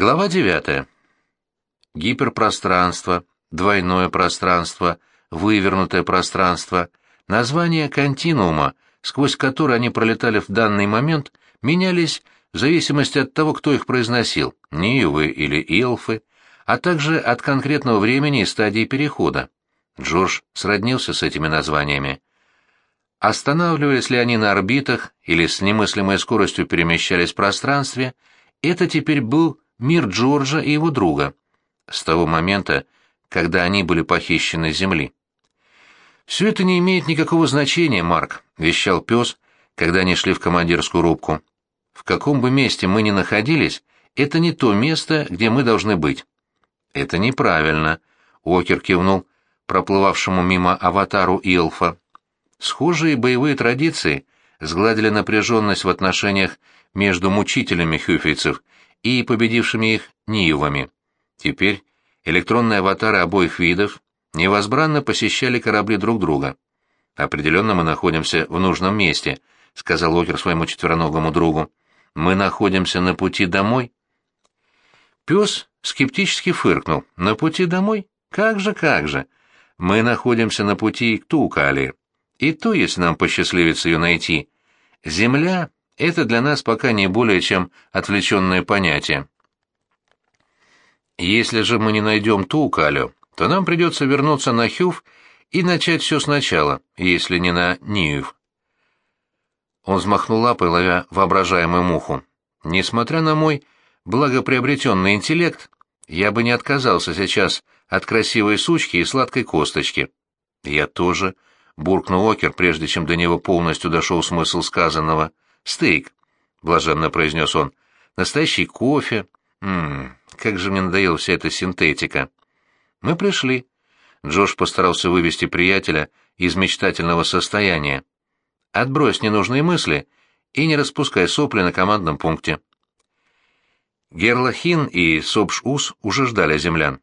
Глава 9. Гиперпространство, двойное пространство, вывернутое пространство, названия континуума, сквозь которые они пролетали в данный момент, менялись в зависимости от того, кто их произносил, Ниевы или Илфы, а также от конкретного времени и стадии перехода. Джордж сроднился с этими названиями. Останавливались ли они на орбитах или с немыслимой скоростью перемещались в пространстве, это теперь был мир Джорджа и его друга, с того момента, когда они были похищены с Земли. «Все это не имеет никакого значения, Марк», — вещал пес, когда они шли в командирскую рубку. «В каком бы месте мы ни находились, это не то место, где мы должны быть». «Это неправильно», — Уокер кивнул проплывавшему мимо аватару Илфа. Схожие боевые традиции сгладили напряженность в отношениях между мучителями хюфейцев и победившими их Ниевами. Теперь электронные аватары обоих видов невозбранно посещали корабли друг друга. «Определенно мы находимся в нужном месте», — сказал Локер своему четвероногому другу. «Мы находимся на пути домой?» Пес скептически фыркнул. «На пути домой? Как же, как же! Мы находимся на пути к Тукали. И то, если нам посчастливится ее найти. Земля — это для нас пока не более чем отвлеченное понятие. Если же мы не найдем Тукалю, то нам придется вернуться на Хюв и начать все сначала, если не на Ниюв. Он взмахнул лапой, ловя воображаемую муху. Несмотря на мой благоприобретенный интеллект, я бы не отказался сейчас от красивой сучки и сладкой косточки. Я тоже, — буркнул Окер, прежде чем до него полностью дошел смысл сказанного. «Стейк», — блаженно произнес он, — «настоящий кофе. Ммм, как же мне надоела вся эта синтетика». Мы пришли. Джош постарался вывести приятеля из мечтательного состояния. «Отбрось ненужные мысли и не распускай сопли на командном пункте». Герлахин и Собш-Ус уже ждали землян.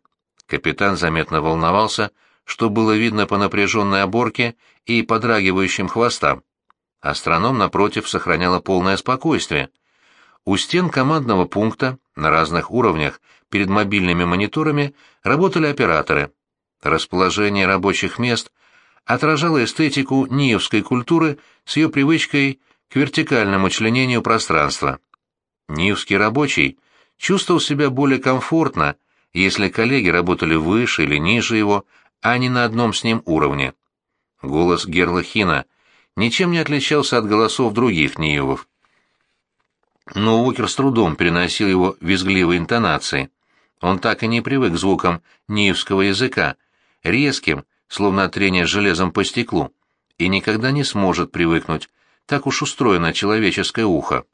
Капитан заметно волновался, что было видно по напряженной оборке и подрагивающим хвостам. Астроном, напротив, сохраняла полное спокойствие. У стен командного пункта на разных уровнях перед мобильными мониторами работали операторы. Расположение рабочих мест отражало эстетику ниевской культуры с ее привычкой к вертикальному членению пространства. Ниевский рабочий чувствовал себя более комфортно, если коллеги работали выше или ниже его, а не на одном с ним уровне. Голос Герла Хина ничем не отличался от голосов других Ниевов. Но Уокер с трудом переносил его визгливые интонации. Он так и не привык к звукам ниевского языка, резким, словно трение железом по стеклу, и никогда не сможет привыкнуть, так уж устроено человеческое ухо.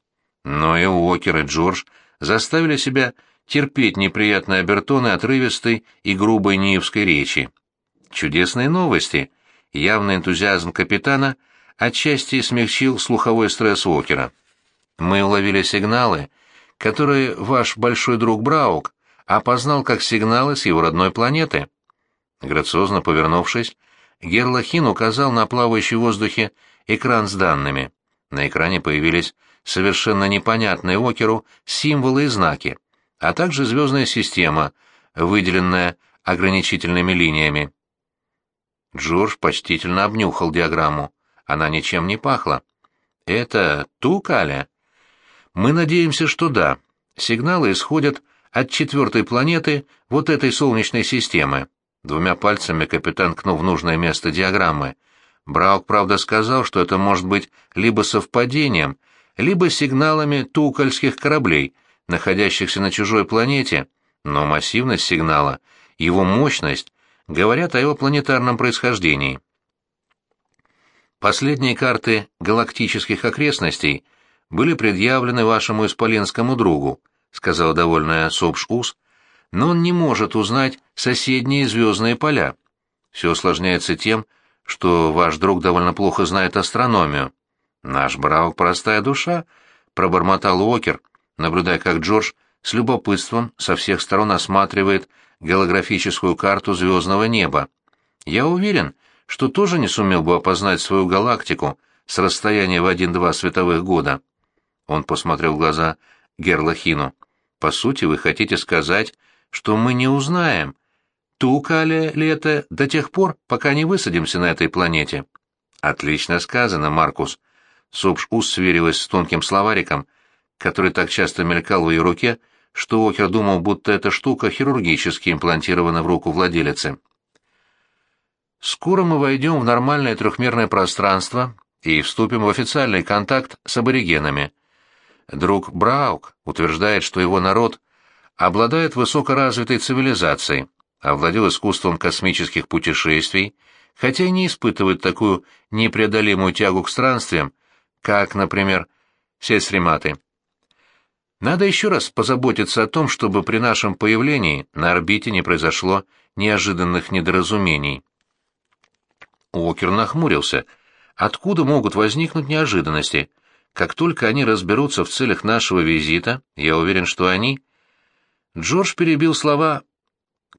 Но и Уокер и Джордж заставили себя терпеть неприятные обертоны отрывистой и грубой ниевской речи. Чудесные новости. Явный энтузиазм капитана отчасти смягчил слуховой стресс Уокера. Мы уловили сигналы, которые ваш большой друг Браук опознал как сигналы с его родной планеты. Грациозно повернувшись, Герлахин указал на плавающий в воздухе экран с данными. На экране появились совершенно непонятные Океру символы и знаки, а также звездная система, выделенная ограничительными линиями. Джордж почтительно обнюхал диаграмму. Она ничем не пахла. «Это Тукаля?» «Мы надеемся, что да. Сигналы исходят от четвертой планеты вот этой солнечной системы». Двумя пальцами капитан кнул в нужное место диаграммы. Браук, правда, сказал, что это может быть либо совпадением, либо сигналами тукольских кораблей, находящихся на чужой планете, но массивность сигнала, его мощность говорят о его планетарном происхождении. Последние карты галактических окрестностей были предъявлены вашему исполинскому другу, сказал довольная Сопш-Ус, но он не может узнать соседние звездные поля. Все усложняется тем, что ваш друг довольно плохо знает астрономию. Наш Браук простая душа, пробормотал Уокер, наблюдая, как Джордж с любопытством со всех сторон осматривает голографическую карту звездного неба. Я уверен, что тоже не сумел бы опознать свою галактику с расстояния в один-два световых года. Он посмотрел в глаза Герлахину. По сути, вы хотите сказать, что мы не узнаем, Тукалия ли это до тех пор, пока не высадимся на этой планете. Отлично сказано, Маркус. Субш-Ус сверилась с тонким словариком, который так часто мелькал в ее руке, что Окер думал, будто эта штука хирургически имплантирована в руку владелицы. Скоро мы войдем в нормальное трехмерное пространство и вступим в официальный контакт с аборигенами. Друг Браук утверждает, что его народ обладает высокоразвитой цивилизацией, овладел искусством космических путешествий, хотя и не испытывает такую непреодолимую тягу к странствиям, как, например, сельсриматы. Надо еще раз позаботиться о том, чтобы при нашем появлении на орбите не произошло неожиданных недоразумений. Уокер нахмурился. Откуда могут возникнуть неожиданности? Как только они разберутся в целях нашего визита, я уверен, что они... Джордж перебил слова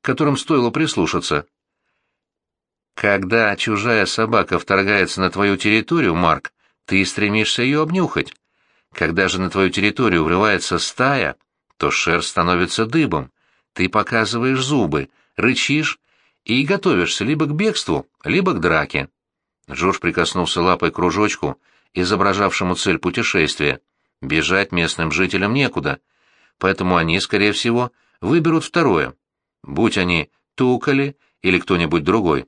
которым стоило прислушаться. Когда чужая собака вторгается на твою территорию, Марк, ты стремишься ее обнюхать. Когда же на твою территорию врывается стая, то шерсть становится дыбом. Ты показываешь зубы, рычишь и готовишься либо к бегству, либо к драке. Джордж прикоснулся лапой к кружочку, изображавшему цель путешествия. Бежать местным жителям некуда, поэтому они, скорее всего, выберут второе будь они Тукали или кто-нибудь другой.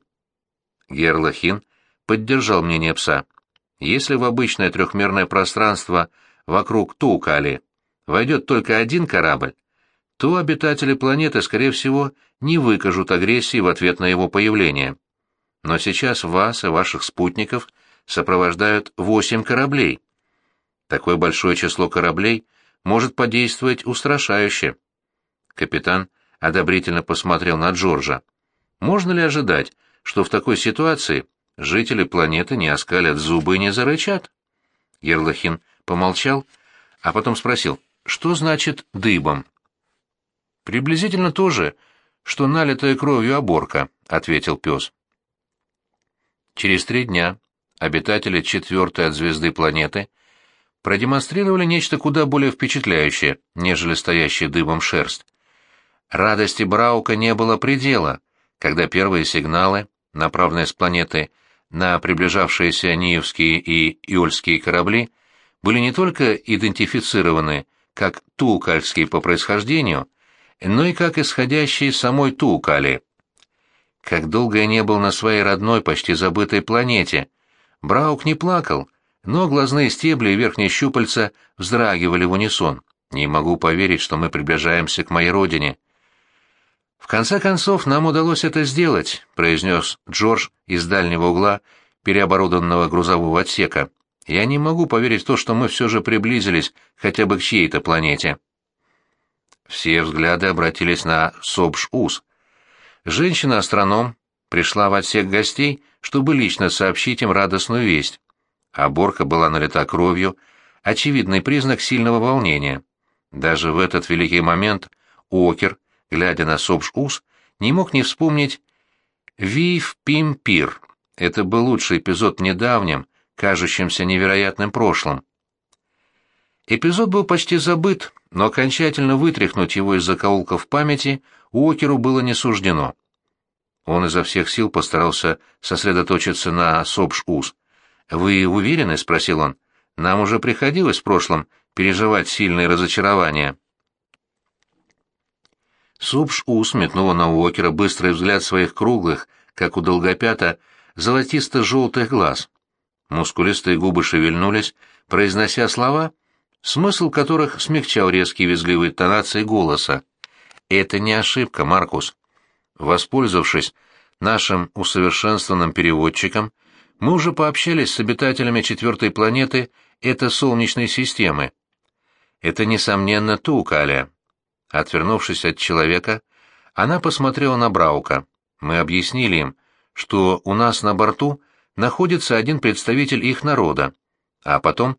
Герлахин поддержал мнение пса. Если в обычное трехмерное пространство вокруг Тукали войдет только один корабль, то обитатели планеты, скорее всего, не выкажут агрессии в ответ на его появление. Но сейчас вас и ваших спутников сопровождают восемь кораблей. Такое большое число кораблей может подействовать устрашающе. Капитан одобрительно посмотрел на Джорджа. Можно ли ожидать, что в такой ситуации жители планеты не оскалят зубы и не зарычат? Ерлахин помолчал, а потом спросил, что значит «дыбом»? «Приблизительно то же, что налитая кровью оборка», — ответил пес. Через три дня обитатели четвертой от звезды планеты продемонстрировали нечто куда более впечатляющее, нежели стоящая дыбом шерсть. Радости Браука не было предела, когда первые сигналы, направленные с планеты на приближавшиеся Ниевские и Юльские корабли, были не только идентифицированы как Тукальские по происхождению, но и как исходящие самой Тукали. Как долго я не был на своей родной, почти забытой планете. Браук не плакал, но глазные стебли и верхние щупальца вздрагивали в унисон. Не могу поверить, что мы приближаемся к моей родине. «В конце концов, нам удалось это сделать», — произнес Джордж из дальнего угла переоборудованного грузового отсека. «Я не могу поверить в то, что мы все же приблизились хотя бы к чьей-то планете». Все взгляды обратились на Собш-Ус. Женщина-астроном пришла в отсек гостей, чтобы лично сообщить им радостную весть. Оборка была налита кровью, очевидный признак сильного волнения. Даже в этот великий момент Окер, глядя на Собш-Ус, не мог не вспомнить «Вив Пим Пир». Это был лучший эпизод в недавнем, кажущемся невероятным прошлом. Эпизод был почти забыт, но окончательно вытряхнуть его из закоулков памяти Уокеру было не суждено. Он изо всех сил постарался сосредоточиться на Собш-Ус. «Вы уверены?» — спросил он. «Нам уже приходилось в прошлом переживать сильные разочарования». Субш-Ус метнула на Уокера быстрый взгляд своих круглых, как у долгопята, золотисто-желтых глаз. Мускулистые губы шевельнулись, произнося слова, смысл которых смягчал резкие визгливые тонации голоса. «Это не ошибка, Маркус. Воспользовавшись нашим усовершенствованным переводчиком, мы уже пообщались с обитателями четвертой планеты этой Солнечной системы. Это, несомненно, Тукаля. Отвернувшись от человека, она посмотрела на Браука. Мы объяснили им, что у нас на борту находится один представитель их народа, а потом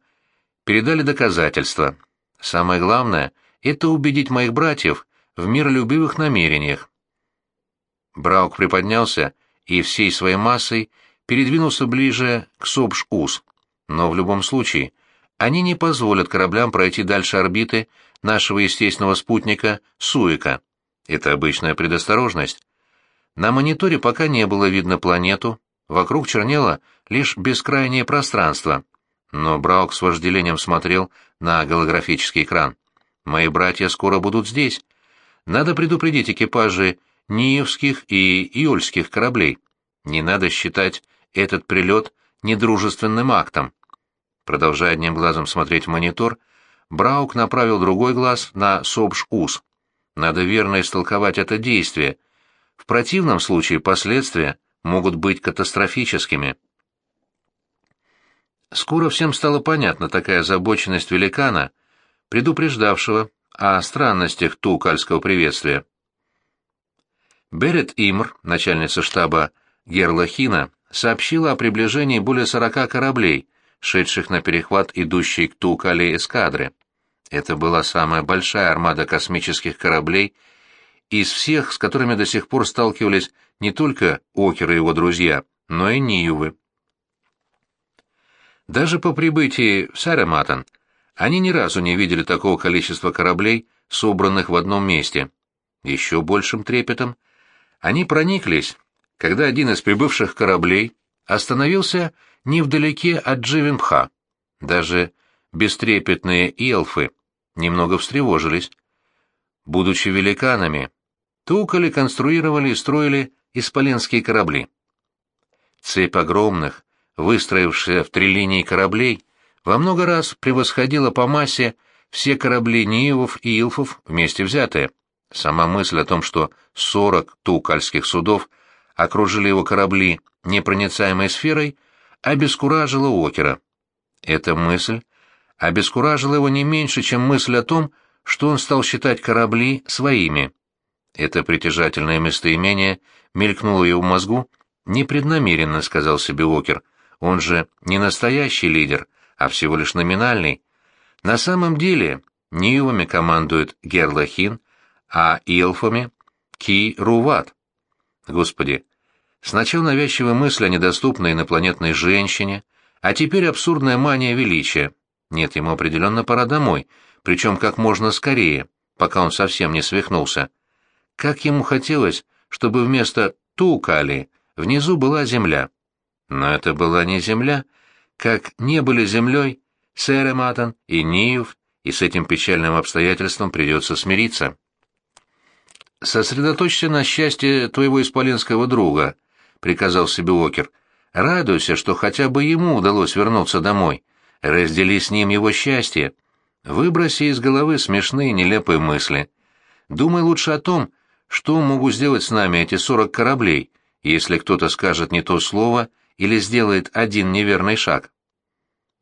передали доказательства. Самое главное — это убедить моих братьев в миролюбивых намерениях. Браук приподнялся и всей своей массой передвинулся ближе к Собш-Ус. Но в любом случае они не позволят кораблям пройти дальше орбиты нашего естественного спутника Суика. Это обычная предосторожность. На мониторе пока не было видно планету, вокруг чернело лишь бескрайнее пространство. Но Браук с вожделением смотрел на голографический экран. «Мои братья скоро будут здесь. Надо предупредить экипажи Ниевских и Иольских кораблей. Не надо считать этот прилет недружественным актом». Продолжая одним глазом смотреть в монитор, Браук направил другой глаз на Собш-Ус. Надо верно истолковать это действие. В противном случае последствия могут быть катастрофическими. Скоро всем стало понятна такая озабоченность великана, предупреждавшего о странностях тукальского приветствия. Берет Имр, начальница штаба Герлахина, сообщила о приближении более сорока кораблей, шедших на перехват идущей к Тукале эскадры. Это была самая большая армада космических кораблей из всех, с которыми до сих пор сталкивались не только Окер и его друзья, но и Ниювы. Даже по прибытии в Сарематан они ни разу не видели такого количества кораблей, собранных в одном месте. Еще большим трепетом они прониклись, когда один из прибывших кораблей остановился невдалеке от Дживенпха. Даже бестрепетные эльфы немного встревожились. Будучи великанами, тукали, конструировали и строили исполенские корабли. Цепь огромных, выстроившихся в три линии кораблей, во много раз превосходила по массе все корабли Ниевов и Илфов вместе взятые. Сама мысль о том, что сорок тукальских судов окружили его корабли непроницаемой сферой, обескуражила Окера. Эта мысль обескуражила его не меньше, чем мысль о том, что он стал считать корабли своими. Это притяжательное местоимение мелькнуло его в мозгу непреднамеренно, сказал себе Окер. Он же не настоящий лидер, а всего лишь номинальный. На самом деле Ньюами командует Герлахин, а Илфами — Ки Руват. Господи, сначала навязчивая мысль о недоступной инопланетной женщине, а теперь абсурдная мания величия. Нет, ему определенно пора домой, причем как можно скорее, пока он совсем не свихнулся. Как ему хотелось, чтобы вместо Тукали внизу была земля. Но это была не земля, как не были землей Серематан и Ниев, и с этим печальным обстоятельством придется смириться. «Сосредоточься на счастье твоего исполинского друга», — приказал себе Уокер. «Радуйся, что хотя бы ему удалось вернуться домой. Раздели с ним его счастье. Выброси из головы смешные нелепые мысли. Думай лучше о том, что могут сделать с нами эти сорок кораблей, если кто-то скажет не то слово или сделает один неверный шаг».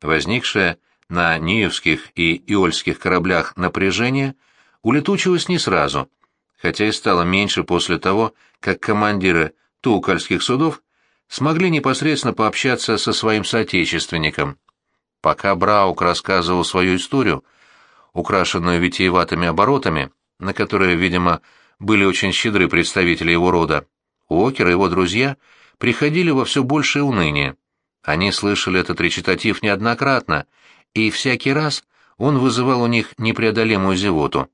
Возникшее на Ниевских и Иольских кораблях напряжение улетучилось не сразу — хотя и стало меньше после того, как командиры тукальских судов смогли непосредственно пообщаться со своим соотечественником. Пока Браук рассказывал свою историю, украшенную витиеватыми оборотами, на которые, видимо, были очень щедры представители его рода, Уокер и его друзья приходили во все большее уныние. Они слышали этот речитатив неоднократно, и всякий раз он вызывал у них непреодолимую зевоту.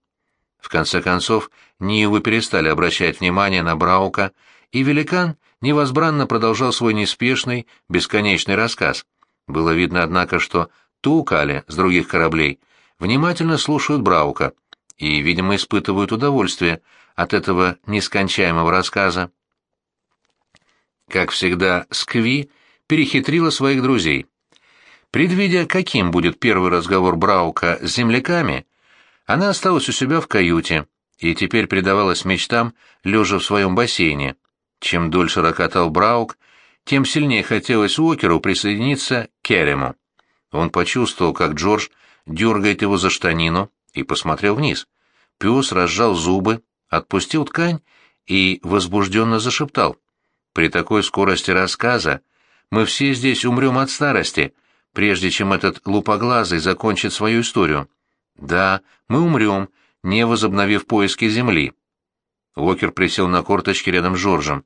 В конце концов, Нивы перестали обращать внимание на Браука, и великан невозбранно продолжал свой неспешный, бесконечный рассказ. Было видно, однако, что Тукали с других кораблей внимательно слушают Браука и, видимо, испытывают удовольствие от этого нескончаемого рассказа. Как всегда, Скви перехитрила своих друзей. Предвидя, каким будет первый разговор Браука с земляками, она осталась у себя в каюте и теперь предавалась мечтам, лежа в своем бассейне. Чем дольше рокотал Браук, тем сильнее хотелось Уокеру присоединиться к Керему. Он почувствовал, как Джордж дергает его за штанину, и посмотрел вниз. Пес разжал зубы, отпустил ткань и возбужденно зашептал. «При такой скорости рассказа мы все здесь умрем от старости, прежде чем этот лупоглазый закончит свою историю. Да, мы умрем, не возобновив поиски земли. Уокер присел на корточки рядом с Жоржем.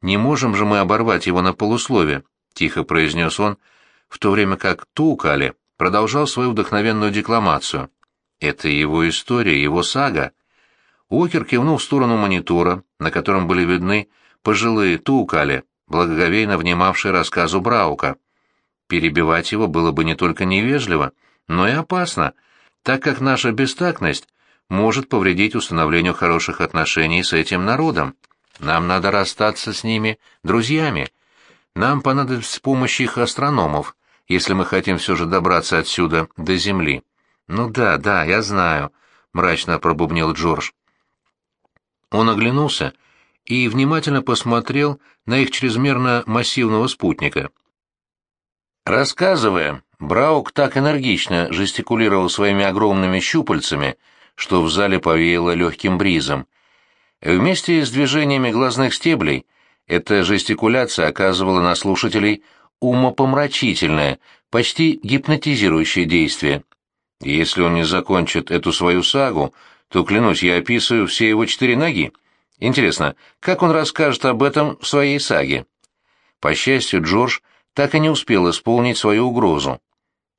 «Не можем же мы оборвать его на полуслове», — тихо произнес он, в то время как Тукали продолжал свою вдохновенную декламацию. Это его история, его сага. Уокер кивнул в сторону монитора, на котором были видны пожилые Туукали, благоговейно внимавшие рассказу Браука. Перебивать его было бы не только невежливо, но и опасно, так как наша бестактность может повредить установлению хороших отношений с этим народом. Нам надо расстаться с ними друзьями. Нам понадобится помощь их астрономов, если мы хотим все же добраться отсюда до Земли. Ну да, да, я знаю, мрачно пробубнил Джордж. Он оглянулся и внимательно посмотрел на их чрезмерно массивного спутника. Рассказывая, Браук так энергично жестикулировал своими огромными щупальцами, что в зале повеяло легким бризом. Вместе с движениями глазных стеблей эта жестикуляция оказывала на слушателей умопомрачительное, почти гипнотизирующее действие. Если он не закончит эту свою сагу, то, клянусь, я описываю все его четыре ноги. Интересно, как он расскажет об этом в своей саге? По счастью, Джордж так и не успел исполнить свою угрозу.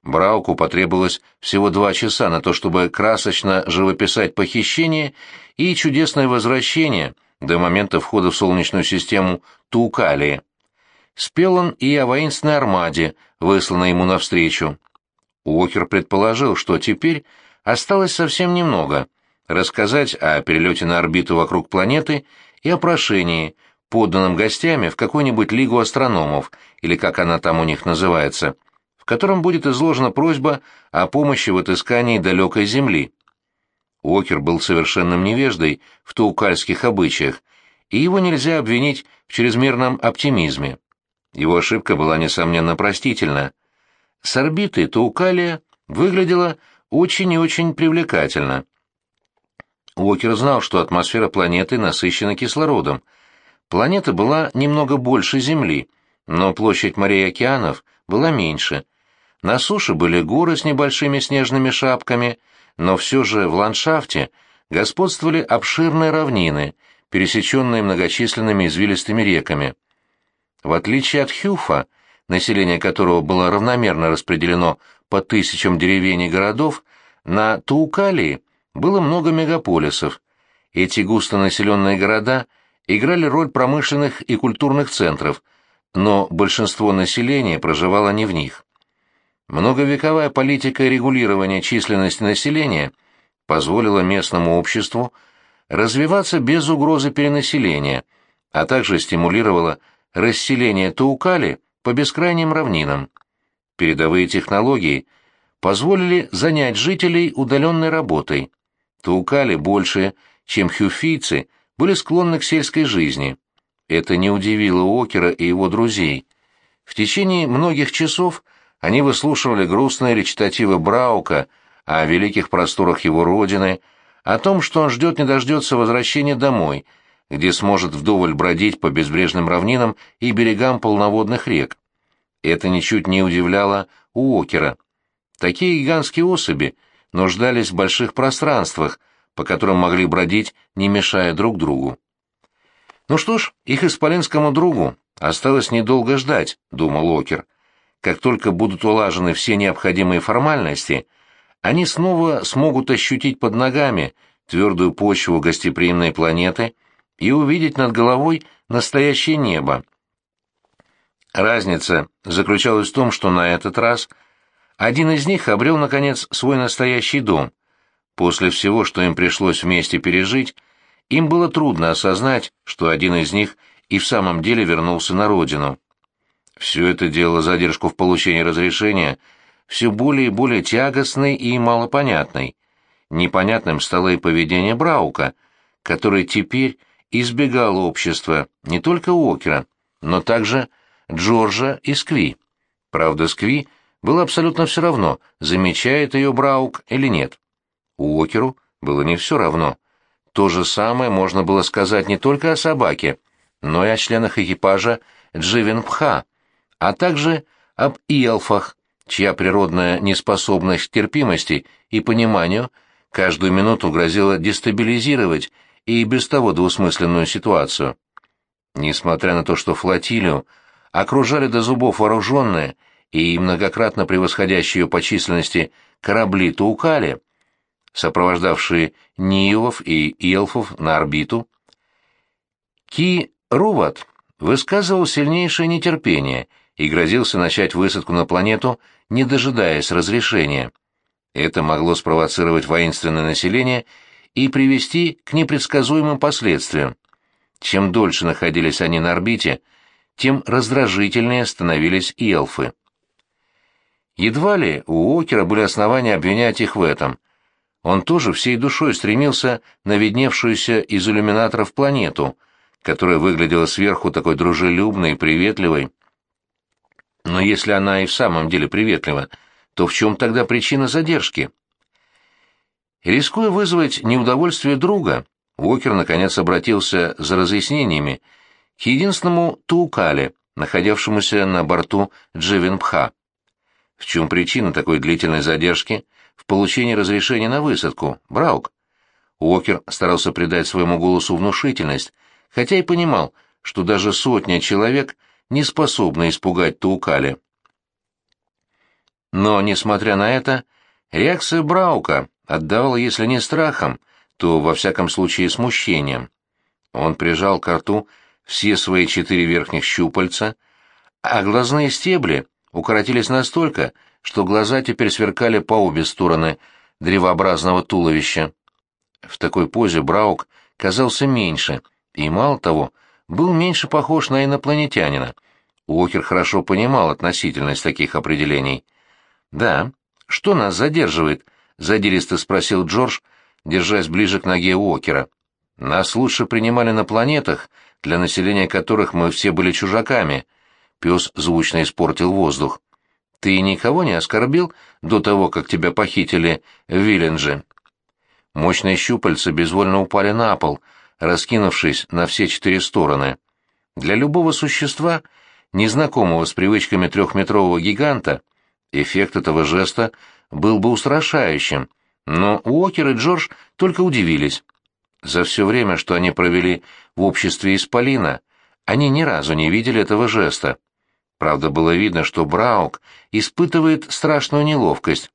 Брауку потребовалось всего два часа на то, чтобы красочно живописать похищение и чудесное возвращение до момента входа в Солнечную систему Туукалии. Спел он и о воинственной армаде, высланной ему навстречу. Уокер предположил, что теперь осталось совсем немного — рассказать о перелете на орбиту вокруг планеты и о прошении, поданном гостями в какую-нибудь лигу астрономов, или как она там у них называется, в котором будет изложена просьба о помощи в отыскании далекой Земли. Уокер был совершенным невеждой в таукальских обычаях, и его нельзя обвинить в чрезмерном оптимизме. Его ошибка была, несомненно, простительна. С орбиты Таукалия выглядела очень и очень привлекательно. Уокер знал, что атмосфера планеты насыщена кислородом. Планета была немного больше Земли, но площадь морей и океанов была меньше. На суше были горы с небольшими снежными шапками, но все же в ландшафте господствовали обширные равнины, пересеченные многочисленными извилистыми реками. В отличие от Хюфа, население которого было равномерно распределено по тысячам деревень и городов, на Туукалии было много мегаполисов. Эти густонаселенные города играли роль промышленных и культурных центров, но большинство населения проживало не в них. Многовековая политика регулирования численности населения позволила местному обществу развиваться без угрозы перенаселения, а также стимулировала расселение Таукали по бескрайним равнинам. Передовые технологии позволили занять жителей удаленной работой. Таукали больше, чем хюфийцы, были склонны к сельской жизни. Это не удивило Окера и его друзей. В течение многих часов они выслушивали грустные речитативы Браука о великих просторах его родины, о том, что он ждет не дождется возвращения домой, где сможет вдоволь бродить по безбрежным равнинам и берегам полноводных рек. Это ничуть не удивляло Уокера. Такие гигантские особи — нуждались в больших пространствах, по которым могли бродить, не мешая друг другу. «Ну что ж, их исполинскому другу осталось недолго ждать», — думал Окер. «Как только будут улажены все необходимые формальности, они снова смогут ощутить под ногами твердую почву гостеприимной планеты и увидеть над головой настоящее небо. Разница заключалась в том, что на этот раз — один из них обрел, наконец, свой настоящий дом. После всего, что им пришлось вместе пережить, им было трудно осознать, что один из них и в самом деле вернулся на родину. Все это делало задержку в получении разрешения все более и более тягостной и малопонятной. Непонятным стало и поведение Браука, который теперь избегал общества не только Уокера, но также Джорджа и Скви. Правда, Скви — было абсолютно все равно, замечает ее Браук или нет. Уокеру было не все равно. То же самое можно было сказать не только о собаке, но и о членах экипажа Дживенпха, а также об Иелфах, чья природная неспособность к терпимости и пониманию каждую минуту грозила дестабилизировать и без того двусмысленную ситуацию. Несмотря на то, что флотилию окружали до зубов вооруженные и многократно превосходящие по численности корабли Таукали, сопровождавшие Ниевов и Елфов на орбиту, Ки Руват высказывал сильнейшее нетерпение и грозился начать высадку на планету, не дожидаясь разрешения. Это могло спровоцировать воинственное население и привести к непредсказуемым последствиям. Чем дольше находились они на орбите, тем раздражительнее становились и эльфы. Едва ли у Окера были основания обвинять их в этом. Он тоже всей душой стремился на видневшуюся из иллюминаторов планету, которая выглядела сверху такой дружелюбной и приветливой. Но если она и в самом деле приветлива, то в чем тогда причина задержки? Рискуя вызвать неудовольствие друга, Уокер наконец обратился за разъяснениями к единственному Туукале, находившемуся на борту Дживенпха. В чем причина такой длительной задержки в получении разрешения на высадку, Браук? Уокер старался придать своему голосу внушительность, хотя и понимал, что даже сотня человек не способна испугать Туукали. Но, несмотря на это, реакция Браука отдавала, если не страхом, то, во всяком случае, смущением. Он прижал к рту все свои четыре верхних щупальца, а глазные стебли укоротились настолько, что глаза теперь сверкали по обе стороны древообразного туловища. В такой позе Браук казался меньше, и, мало того, был меньше похож на инопланетянина. Уокер хорошо понимал относительность таких определений. «Да, что нас задерживает?» — задиристо спросил Джордж, держась ближе к ноге Уокера. «Нас лучше принимали на планетах, для населения которых мы все были чужаками». Пес звучно испортил воздух. «Ты никого не оскорбил до того, как тебя похитили в Виллендже?» Мощные щупальца безвольно упали на пол, раскинувшись на все четыре стороны. Для любого существа, незнакомого с привычками трехметрового гиганта, эффект этого жеста был бы устрашающим, но Уокер и Джордж только удивились. За все время, что они провели в обществе Исполина, они ни разу не видели этого жеста. Правда, было видно, что Браук испытывает страшную неловкость.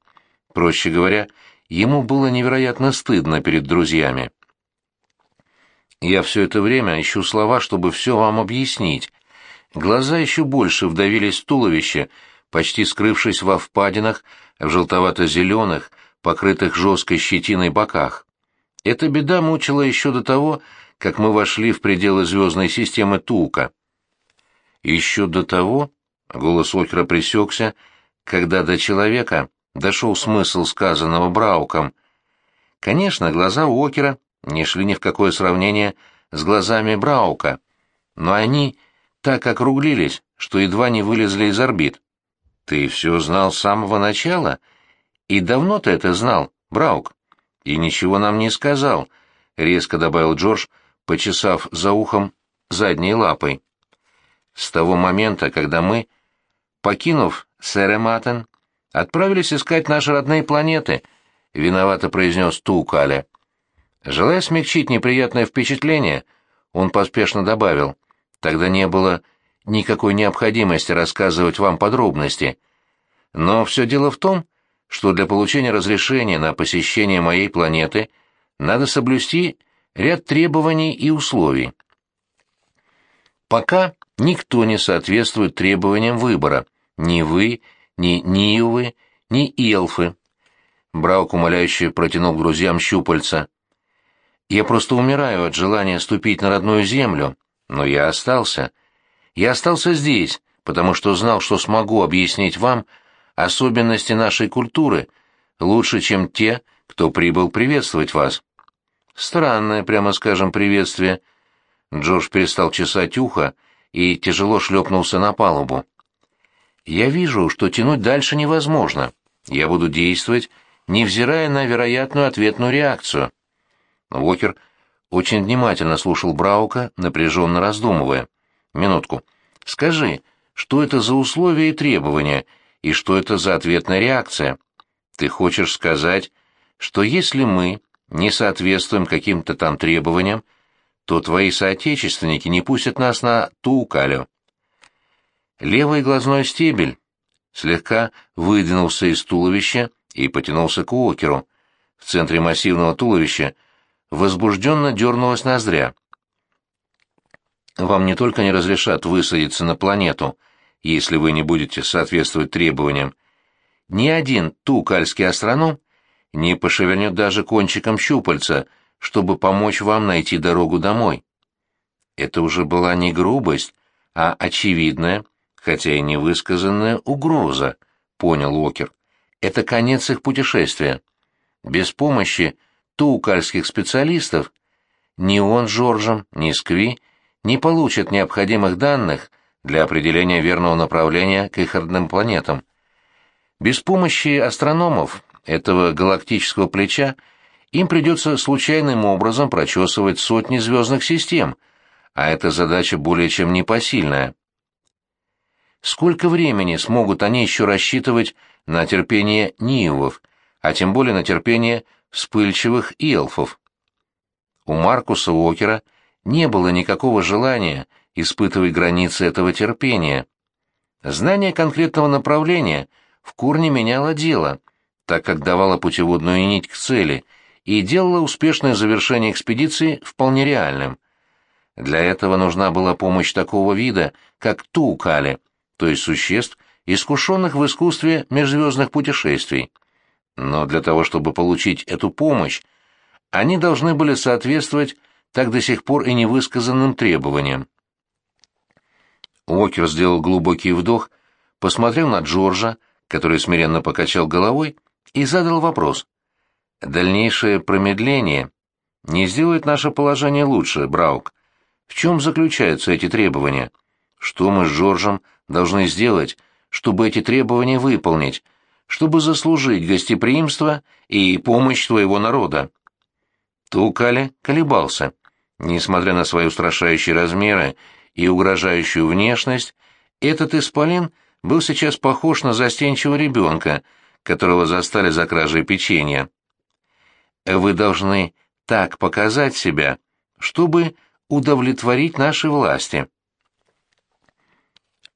Проще говоря, ему было невероятно стыдно перед друзьями. Я все это время ищу слова, чтобы все вам объяснить. Глаза еще больше вдавились в туловище, почти скрывшись во впадинах, в желтовато-зеленых, покрытых жесткой щетиной боках. Эта беда мучила еще до того, как мы вошли в пределы звездной системы Тука. Еще до того, голос Окера пресекся, когда до человека дошел смысл сказанного Брауком. Конечно, глаза Окера не шли ни в какое сравнение с глазами Браука, но они так округлились, что едва не вылезли из орбит. «Ты все знал с самого начала?» «И давно ты это знал, Браук?» «И ничего нам не сказал», — резко добавил Джордж, почесав за ухом задней лапой. «С того момента, когда мы, покинув Серематен, отправились искать наши родные планеты», — виновато произнес Тукаля. Желая смягчить неприятное впечатление, он поспешно добавил, «Тогда не было никакой необходимости рассказывать вам подробности. Но все дело в том, что для получения разрешения на посещение моей планеты надо соблюсти ряд требований и условий. Пока никто не соответствует требованиям выбора, ни вы, ни Ниевы, ни Илфы. Браук умоляюще протянул друзьям щупальца. «Я просто умираю от желания ступить на родную землю, но я остался. Я остался здесь, потому что знал, что смогу объяснить вам, особенности нашей культуры лучше, чем те, кто прибыл приветствовать вас. Странное, прямо скажем, приветствие. Джордж перестал чесать ухо и тяжело шлепнулся на палубу. Я вижу, что тянуть дальше невозможно. Я буду действовать, невзирая на вероятную ответную реакцию. Уокер очень внимательно слушал Браука, напряженно раздумывая. «Минутку. Скажи, что это за условия и требования, и что это за ответная реакция. Ты хочешь сказать, что если мы не соответствуем каким-то там требованиям, то твои соотечественники не пустят нас на Туукалю. Левый глазной стебель слегка выдвинулся из туловища и потянулся к Уокеру. в центре массивного туловища, возбужденно дернулась ноздря. Вам не только не разрешат высадиться на планету, если вы не будете соответствовать требованиям, ни один тукальский астроном не пошевельнет даже кончиком щупальца, чтобы помочь вам найти дорогу домой. Это уже была не грубость, а очевидная, хотя и невысказанная угроза, понял Уокер. Это конец их путешествия. Без помощи тукальских специалистов ни он с Жоржем, ни Скви не получат необходимых данных для определения верного направления к их родным планетам. Без помощи астрономов этого галактического плеча им придется случайным образом прочесывать сотни звездных систем, а эта задача более чем непосильная. Сколько времени смогут они еще рассчитывать на терпение Ниевов, а тем более на терпение вспыльчивых эльфов? У Маркуса Уокера не было никакого желания испытывать границы этого терпения. Знание конкретного направления в корне меняло дело, так как давало путеводную нить к цели и делало успешное завершение экспедиции вполне реальным. Для этого нужна была помощь такого вида, как Тукали, то есть существ, искушенных в искусстве межзвездных путешествий. Но для того, чтобы получить эту помощь, они должны были соответствовать так до сих пор и невысказанным требованиям. Уокер сделал глубокий вдох, посмотрел на Джорджа, который смиренно покачал головой, и задал вопрос. «Дальнейшее промедление не сделает наше положение лучше, Браук. В чем заключаются эти требования? Что мы с Джорджем должны сделать, чтобы эти требования выполнить, чтобы заслужить гостеприимство и помощь твоего народа?» Тукали колебался. Несмотря на свои устрашающие размеры и угрожающую внешность, этот исполин был сейчас похож на застенчивого ребенка, которого застали за кражей печенья. «Вы должны так показать себя, чтобы удовлетворить наши власти».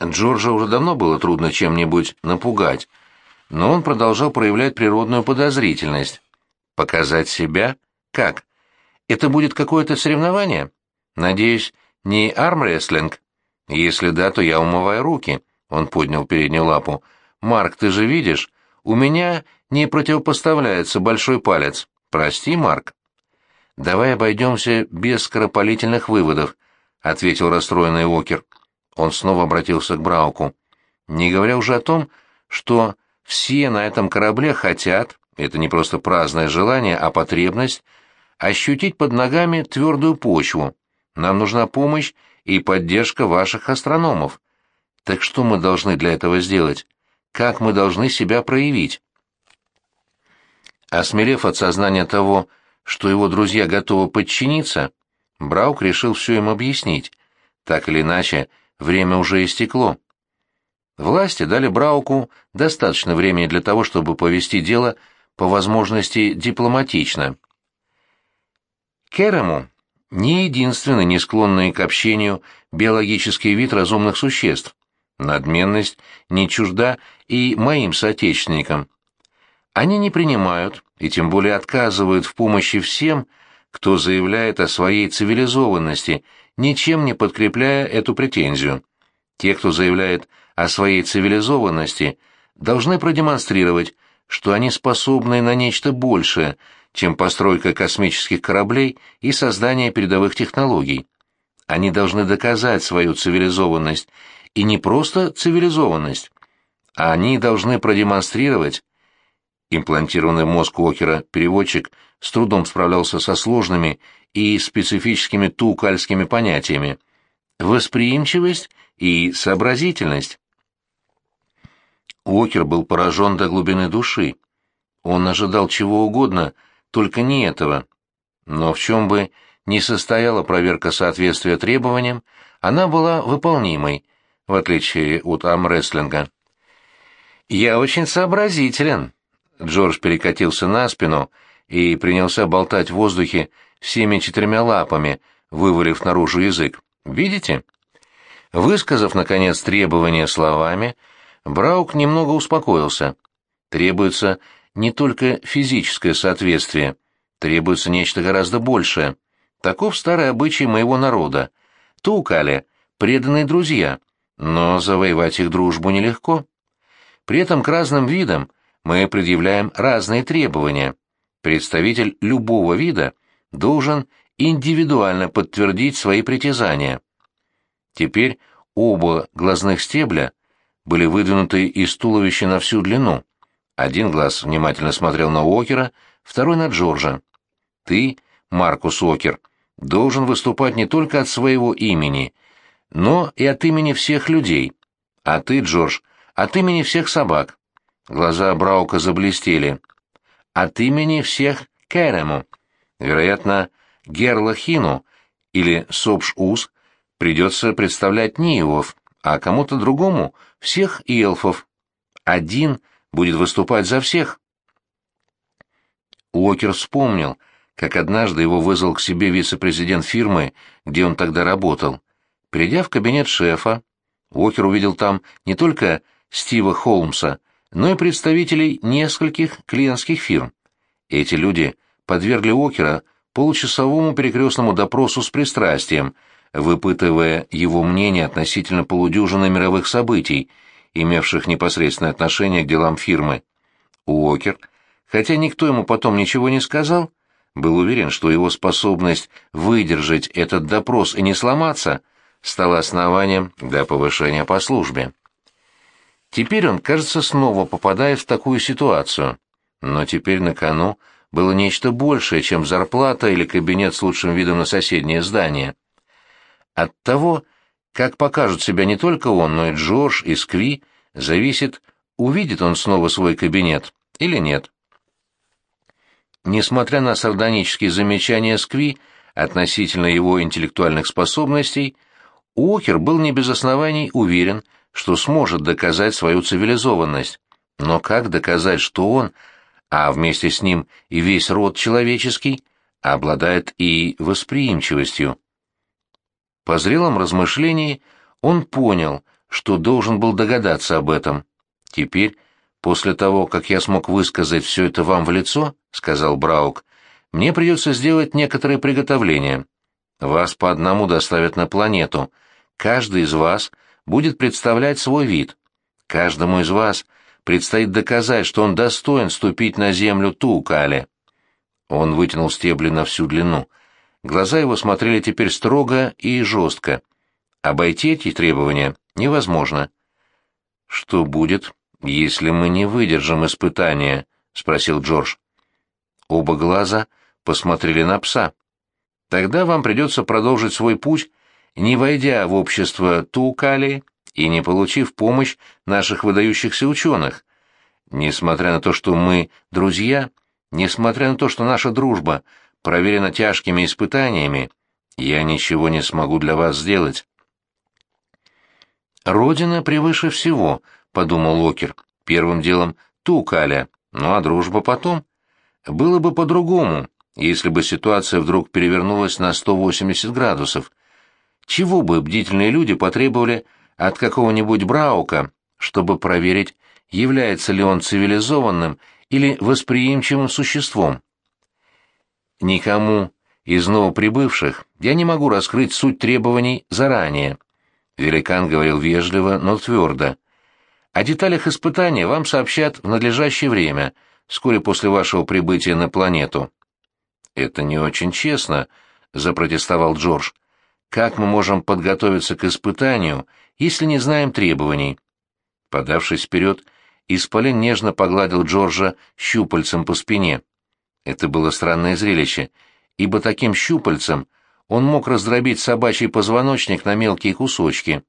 Джорджа уже давно было трудно чем-нибудь напугать, но он продолжал проявлять природную подозрительность. «Показать себя? Как? Это будет какое-то соревнование? Надеюсь, не армрестлинг? Если да, то я умываю руки. Он поднял переднюю лапу. Марк, ты же видишь, у меня не противопоставляется большой палец. Прости, Марк. Давай обойдемся без скоропалительных выводов, ответил расстроенный Уокер. Он снова обратился к Брауку. Не говоря уже о том, что все на этом корабле хотят, это не просто праздное желание, а потребность, ощутить под ногами твердую почву. Нам нужна помощь и поддержка ваших астрономов. Так что мы должны для этого сделать? Как мы должны себя проявить? Осмелев от сознания того, что его друзья готовы подчиниться, Браук решил все им объяснить. Так или иначе, время уже истекло. Власти дали Брауку достаточно времени для того, чтобы повести дело по возможности дипломатично. Керему не единственный не склонный к общению биологический вид разумных существ. Надменность не чужда и моим соотечественникам. Они не принимают и тем более отказывают в помощи всем, кто заявляет о своей цивилизованности, ничем не подкрепляя эту претензию. Те, кто заявляет о своей цивилизованности, должны продемонстрировать, что они способны на нечто большее, чем постройка космических кораблей и создание передовых технологий. Они должны доказать свою цивилизованность, и не просто цивилизованность, а они должны продемонстрировать. Имплантированный в мозг Уокера переводчик с трудом справлялся со сложными и специфическими тукальскими понятиями. Восприимчивость и сообразительность. Уокер был поражен до глубины души. Он ожидал чего угодно — только не этого. Но в чем бы ни состояла проверка соответствия требованиям, она была выполнимой, в отличие от амрестлинга. «Я очень сообразителен», — Джордж перекатился на спину и принялся болтать в воздухе всеми четырьмя лапами, вывалив наружу язык. «Видите?» Высказав, наконец, требования словами, Браук немного успокоился. Требуется не только физическое соответствие, требуется нечто гораздо большее. Таков старый обычай моего народа. Тукали — преданные друзья, но завоевать их дружбу нелегко. При этом к разным видам мы предъявляем разные требования. Представитель любого вида должен индивидуально подтвердить свои притязания. Теперь оба глазных стебля были выдвинуты из туловища на всю длину. Один глаз внимательно смотрел на Уокера, второй на Джорджа. «Ты, Маркус Уокер, должен выступать не только от своего имени, но и от имени всех людей. А ты, Джордж, от имени всех собак». Глаза Браука заблестели. «От имени всех Керему. Вероятно, Герлахину или Сопш-Ус придется представлять не Иов, а кому-то другому всех эльфов. Один будет выступать за всех. Уокер вспомнил, как однажды его вызвал к себе вице-президент фирмы, где он тогда работал. Придя в кабинет шефа, Уокер увидел там не только Стива Холмса, но и представителей нескольких клиентских фирм. Эти люди подвергли Уокера получасовому перекрестному допросу с пристрастием, выпытывая его мнение относительно полудюжины мировых событий, имевших непосредственное отношение к делам фирмы. Уокер, хотя никто ему потом ничего не сказал, был уверен, что его способность выдержать этот допрос и не сломаться стала основанием для повышения по службе. Теперь он, кажется, снова попадает в такую ситуацию, но теперь на кону было нечто большее, чем зарплата или кабинет с лучшим видом на соседнее здание. От того, как покажут себя не только он, но и Джордж и Скви, зависит, увидит он снова свой кабинет или нет. Несмотря на сардонические замечания Скви относительно его интеллектуальных способностей, Уокер был не без оснований уверен, что сможет доказать свою цивилизованность. Но как доказать, что он а вместе с ним и весь род человеческий, обладает и восприимчивостью. По зрелом размышлении он понял, что должен был догадаться об этом. Теперь, после того, как я смог высказать все это вам в лицо, — сказал Браук, — мне придется сделать некоторые приготовления. Вас по одному доставят на планету. Каждый из вас будет представлять свой вид. Каждому из вас — предстоит доказать, что он достоин ступить на землю Тукали. Он вытянул стебли на всю длину. Глаза его смотрели теперь строго и жестко. Обойти эти требования невозможно. «Что будет, если мы не выдержим испытания?» — спросил Джордж. Оба глаза посмотрели на пса. «Тогда вам придется продолжить свой путь, не войдя в общество Тукали и не получив помощь наших выдающихся ученых. Несмотря на то, что мы друзья, несмотря на то, что наша дружба проверена тяжкими испытаниями, я ничего не смогу для вас сделать. «Родина превыше всего», — подумал Локер. «Первым делом ту, Каля, ну а дружба потом. Было бы по-другому, если бы ситуация вдруг перевернулась на 180 градусов. Чего бы бдительные люди потребовали от какого-нибудь Браука, чтобы проверить, является ли он цивилизованным или восприимчивым существом. Никому из новоприбывших я не могу раскрыть суть требований заранее. Великан говорил вежливо, но твердо. О деталях испытания вам сообщат в надлежащее время, вскоре после вашего прибытия на планету. Это не очень честно, запротестовал Джордж. Как мы можем подготовиться к испытанию, если не знаем требований? Подавшись вперед, Исполин нежно погладил Джорджа щупальцем по спине. Это было странное зрелище, ибо таким щупальцем он мог раздробить собачий позвоночник на мелкие кусочки.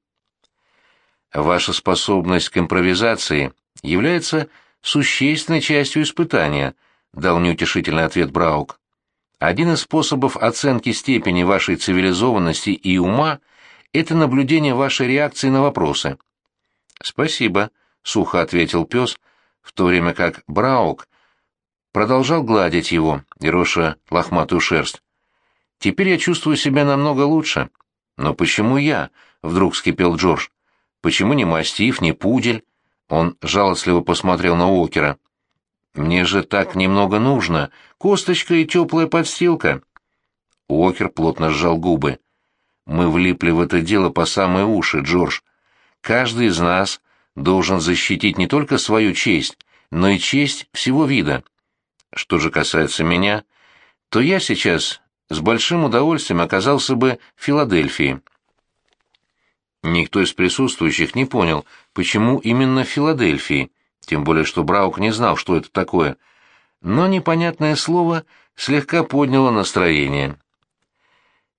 Ваша способность к импровизации является существенной частью испытания, дал неутешительный ответ Браук. Один из способов оценки степени вашей цивилизованности и ума – это наблюдение вашей реакции на вопросы. Спасибо, сухо ответил пес, в то время как Браук продолжал гладить его, дероша лохматую шерсть. Теперь я чувствую себя намного лучше. Но почему я? Вдруг вскипел Джордж. Почему не мастиф, не пудель? Он жалостливо посмотрел на Уокера. Мне же так немного нужно. Косточка и теплая подстилка. Уокер плотно сжал губы. Мы влипли в это дело по самые уши, Джордж. Каждый из нас должен защитить не только свою честь, но и честь всего вида. Что же касается меня, то я сейчас с большим удовольствием оказался бы в Филадельфии. Никто из присутствующих не понял, почему именно в Филадельфии, тем более что Браук не знал, что это такое, но непонятное слово слегка подняло настроение.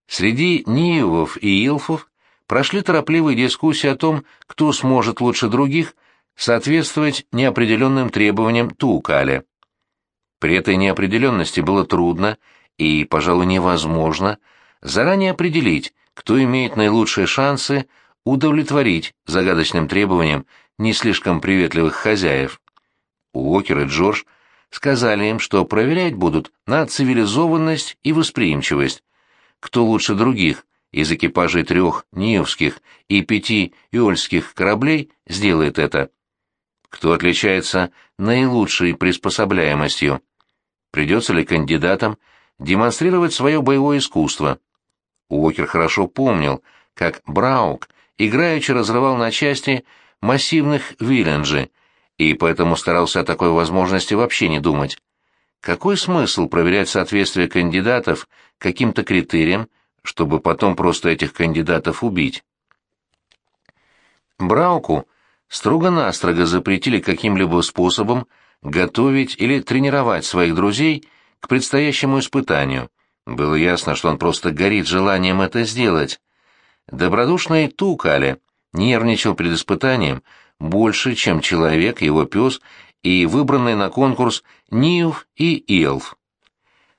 Среди Ниевов и Илфов прошли торопливые дискуссии о том, кто сможет лучше других соответствовать неопределенным требованиям Туукаля. При этой неопределенности было трудно и, пожалуй, невозможно заранее определить, кто имеет наилучшие шансы удовлетворить загадочным требованиям не слишком приветливых хозяев. Уокер и Джордж сказали им, что проверять будут на цивилизованность и восприимчивость. Кто лучше других из экипажей трех Ниевских и пяти Иольских кораблей сделает это? Кто отличается наилучшей приспособляемостью? Придется ли кандидатам демонстрировать свое боевое искусство? Уокер хорошо помнил, как Браук играючи разрывал на части массивных виленджи, и поэтому старался о такой возможности вообще не думать. Какой смысл проверять соответствие кандидатов каким-то критериям, чтобы потом просто этих кандидатов убить? Брауку строго-настрого запретили каким-либо способом готовить или тренировать своих друзей к предстоящему испытанию. Было ясно, что он просто горит желанием это сделать. Добродушный Тукали нервничал перед испытанием больше, чем человек, его пес и выбранный на конкурс Ниев и Илф.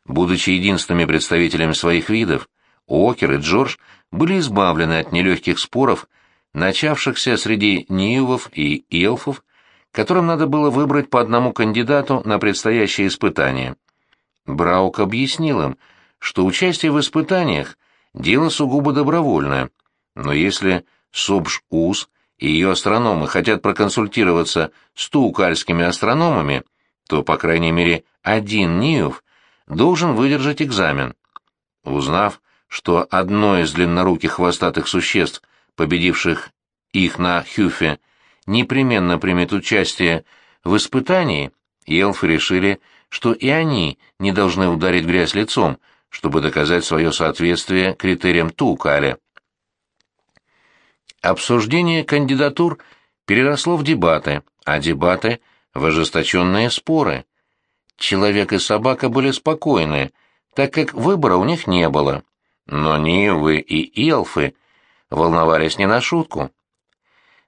Будучи единственными представителями своих видов, Окер и Джордж были избавлены от нелегких споров, начавшихся среди Ниевов и Илфов, которым надо было выбрать по одному кандидату на предстоящее испытание. Браук объяснил им, что участие в испытаниях – дело сугубо добровольное, но если Собж-Уз и ее астрономы хотят проконсультироваться с туукальскими астрономами, то, по крайней мере, один Ниев должен выдержать экзамен. Узнав, что одно из длинноруких хвостатых существ, победивших их на Хюфе, непременно примет участие в испытании, елфы решили, что и они не должны ударить грязь лицом, чтобы доказать свое соответствие критериям Туукаля. Обсуждение кандидатур переросло в дебаты, а дебаты — в ожесточенные споры. Человек и собака были спокойны, так как выбора у них не было. Но Нивы и Элфы волновались не на шутку.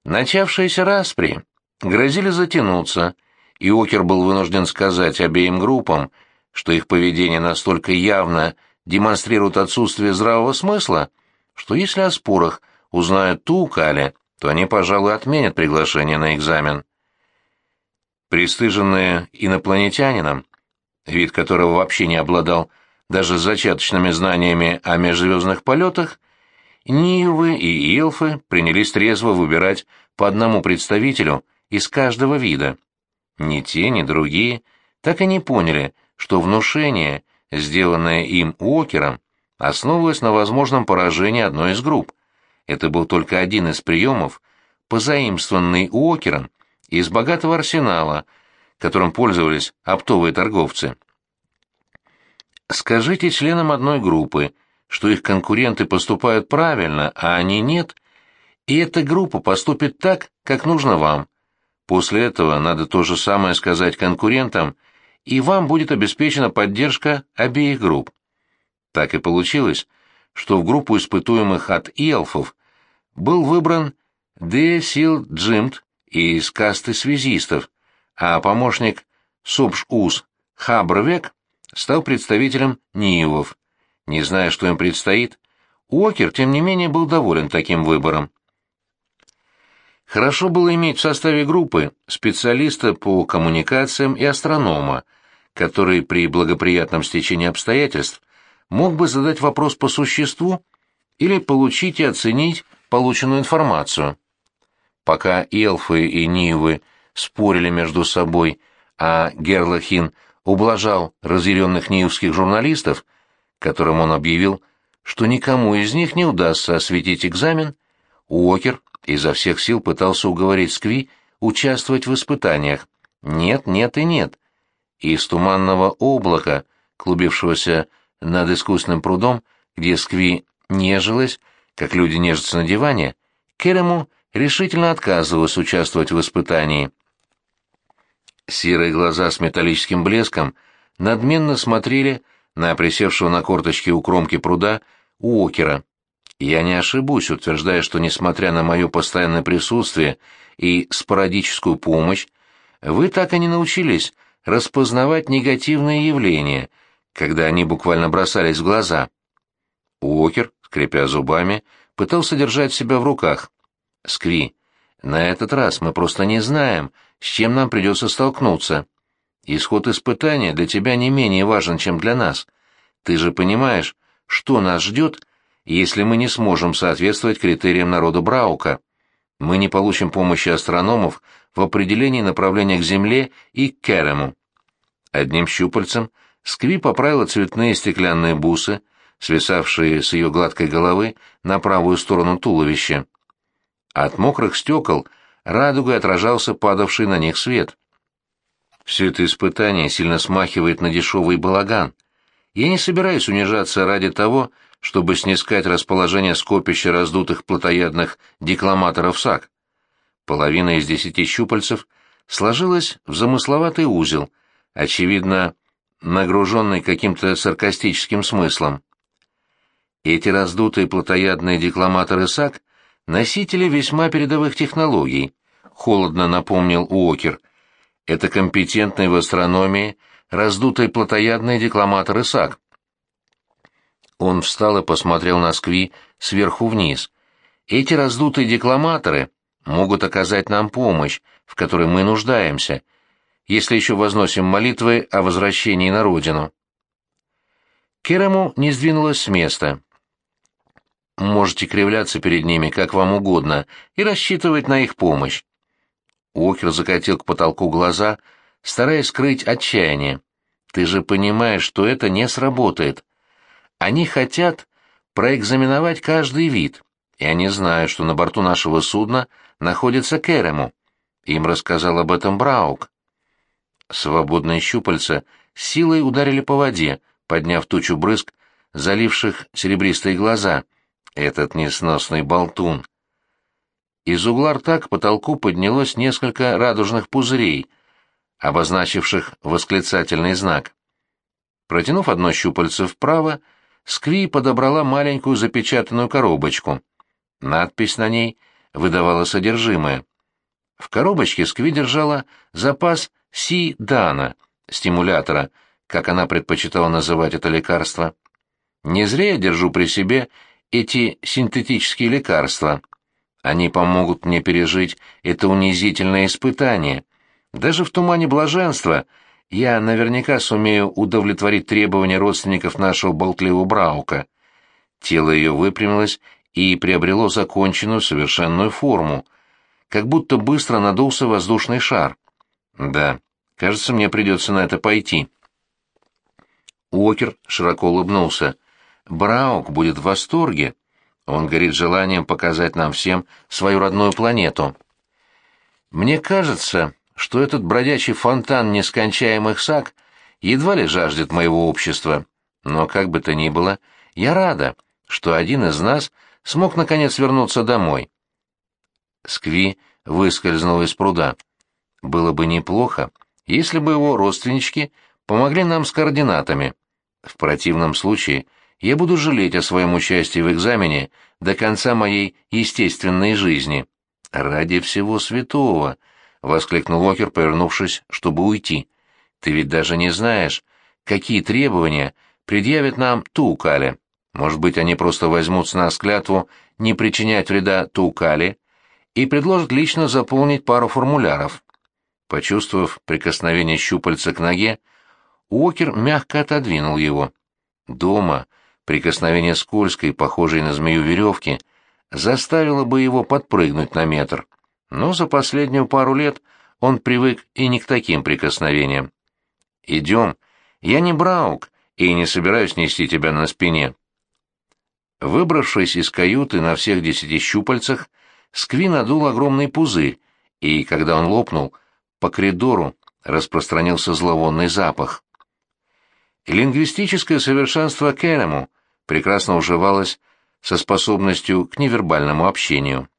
Начавшиеся распри грозили затянуться, и Окер был вынужден сказать обеим группам, что их поведение настолько явно демонстрирует отсутствие здравого смысла, что если о спорах – узнают Тукали, то они, пожалуй, отменят приглашение на экзамен. Пристыженные инопланетянином, вид которого вообще не обладал даже зачаточными знаниями о межзвездных полетах, Нивы и Илфы принялись трезво выбирать по одному представителю из каждого вида. Ни те, ни другие так и не поняли, что внушение, сделанное им Уокером, основывалось на возможном поражении одной из групп — это был только один из приемов, позаимствованный Уокером из богатого арсенала, которым пользовались оптовые торговцы. Скажите членам одной группы, что их конкуренты поступают правильно, а они нет, и эта группа поступит так, как нужно вам. После этого надо то же самое сказать конкурентам, и вам будет обеспечена поддержка обеих групп. Так и получилось, что в группу испытуемых от эльфов был выбран Де Сил Джимт из касты связистов, а помощник Субш-Ус Хабрвек стал представителем Ниевов. Не зная, что им предстоит, Уокер, тем не менее, был доволен таким выбором. Хорошо было иметь в составе группы специалиста по коммуникациям и астронома, который при благоприятном стечении обстоятельств мог бы задать вопрос по существу или получить и оценить полученную информацию. Пока эльфы и нивы спорили между собой а Герлахин ублажал разъяренных ниевских журналистов, которым он объявил, что никому из них не удастся осветить экзамен, Уокер изо всех сил пытался уговорить Скви участвовать в испытаниях. Нет, нет и нет. Из туманного облака, клубившегося над искусственным прудом, где Скви нежилась, как люди нежатся на диване, Керему решительно отказывалась участвовать в испытании. Серые глаза с металлическим блеском надменно смотрели на присевшего на корточки у кромки пруда Уокера. Я не ошибусь, утверждая, что, несмотря на мое постоянное присутствие и спорадическую помощь, вы так и не научились распознавать негативные явления, когда они буквально бросались в глаза. Уокер, скрипя зубами, пытался держать себя в руках. «Скви, на этот раз мы просто не знаем, с чем нам придется столкнуться. Исход испытания для тебя не менее важен, чем для нас. Ты же понимаешь, что нас ждет, если мы не сможем соответствовать критериям народа Браука. Мы не получим помощи астрономов в определении направления к Земле и к Керему. Одним щупальцем Скви поправила цветные стеклянные бусы, свисавшие с ее гладкой головы на правую сторону туловища. От мокрых стекол радугой отражался падавший на них свет. Все это испытание сильно смахивает на дешевый балаган. Я не собираюсь унижаться ради того, чтобы снискать расположение скопища раздутых плотоядных декламаторов САК. Половина из десяти щупальцев сложилась в замысловатый узел, очевидно, нагруженный каким-то саркастическим смыслом. Эти раздутые плотоядные декламаторы САК — носители весьма передовых технологий, холодно напомнил Уокер. Это компетентные в астрономии раздутые плотоядные декламаторы САК. Он встал и посмотрел на Скви сверху вниз. Эти раздутые декламаторы могут оказать нам помощь, в которой мы нуждаемся, если еще возносим молитвы о возвращении на родину. Керему не сдвинулась с места. Можете кривляться перед ними как вам угодно и рассчитывать на их помощь. Уокер закатил к потолку глаза, стараясь скрыть отчаяние. Ты же понимаешь, что это не сработает. Они хотят проэкзаменовать каждый вид, и они знают, что на борту нашего судна находится Керему. Им рассказал об этом Браук. Свободные щупальца силой ударили по воде, подняв тучу брызг, заливших серебристые глаза. Этот несносный болтун. Из угла рта к потолку поднялось несколько радужных пузырей, обозначивших восклицательный знак. Протянув одно щупальце вправо, Скви подобрала маленькую запечатанную коробочку. Надпись на ней выдавала содержимое. В коробочке Скви держала запас Си-Дана, стимулятора, как она предпочитала называть это лекарство. Не зря я держу при себе эти синтетические лекарства. Они помогут мне пережить это унизительное испытание. Даже в тумане блаженства я наверняка сумею удовлетворить требования родственников нашего болтливого Браука. Тело ее выпрямилось и приобрело законченную совершенную форму, как будто быстро надулся воздушный шар. Да, кажется, мне придется на это пойти. Уокер широко улыбнулся. Браук будет в восторге. Он горит желанием показать нам всем свою родную планету. Мне кажется, что этот бродячий фонтан нескончаемых саг едва ли жаждет моего общества. Но как бы то ни было, я рада, что один из нас смог наконец вернуться домой. Скви выскользнул из пруда. Было бы неплохо, если бы его родственнички помогли нам с координатами. В противном случае я буду жалеть о своем участии в экзамене до конца моей естественной жизни. Ради всего святого, — воскликнул Уокер, повернувшись, чтобы уйти. Ты ведь даже не знаешь, какие требования предъявят нам Туукале. Может быть, они просто возьмут с нас клятву не причинять вреда Туукале и предложат лично заполнить пару формуляров. Почувствовав прикосновение щупальца к ноге, Уокер мягко отодвинул его. Дома Прикосновение скользкой, похожей на змею веревки, заставило бы его подпрыгнуть на метр. Но за последнюю пару лет он привык и не к таким прикосновениям. «Идем. Я не Браук и не собираюсь нести тебя на спине». Выбравшись из каюты на всех десяти щупальцах, Скви надул огромный пузырь, и, когда он лопнул, по коридору распространился зловонный запах. Лингвистическое совершенство Керему прекрасно уживалось со способностью к невербальному общению.